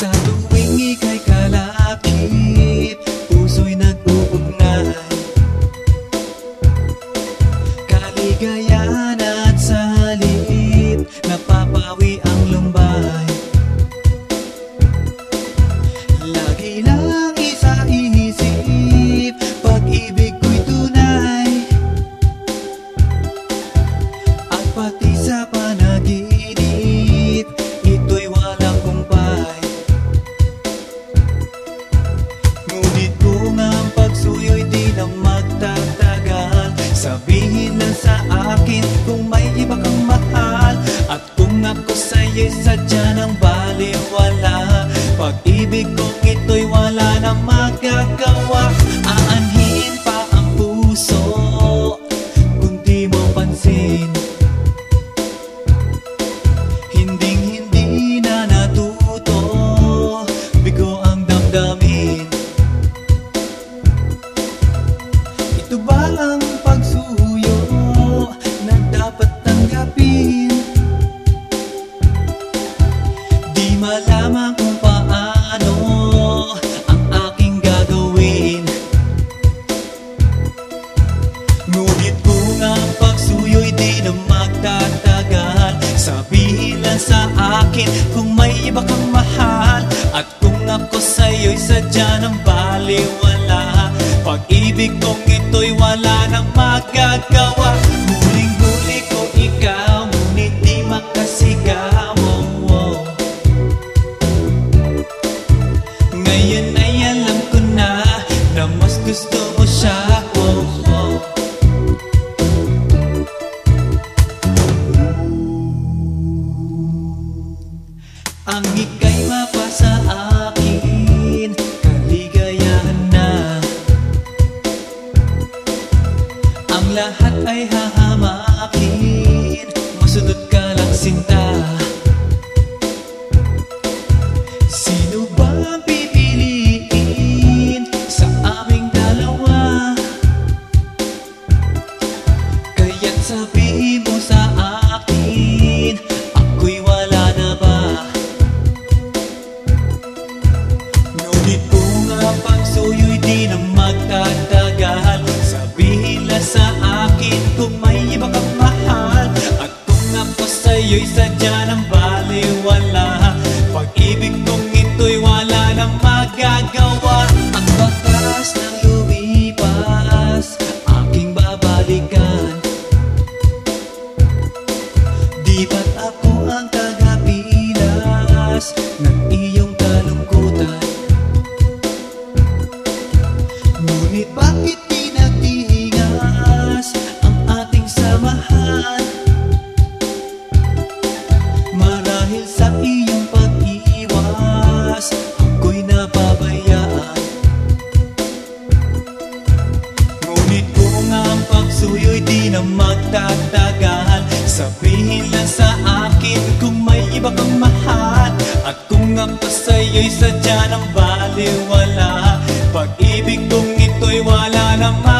Sa tuwing ika'y kalapit Puso'y nag-uugnay Kaligayahan at salit Napapawi ang lumbay. Lagi lang akin kung may iba kang mahal. At kung ako sa'yo'y sadya ng baliwala Pag-ibig kong ito'y wala na magagawa. Aanhin pa ang puso kung di mo pansin. Hinding hindi na natuto Bigo ang damdamin. Ito ba ang sadya ng baliwala Pag-ibig kong ito'y wala nang magagawa Huling-huli ko ikaw, ngunit di makasigaw oh, oh. Ngayon ay alam ko na Na mas gusto mo siya. Ang ika'y Puso'y di na magtatagahan Sabihin lang sa akin kung may iba kang mahal. At kung ang sa'yo'y sadya ng baliwala Pag-ibig kong ito'y wala naman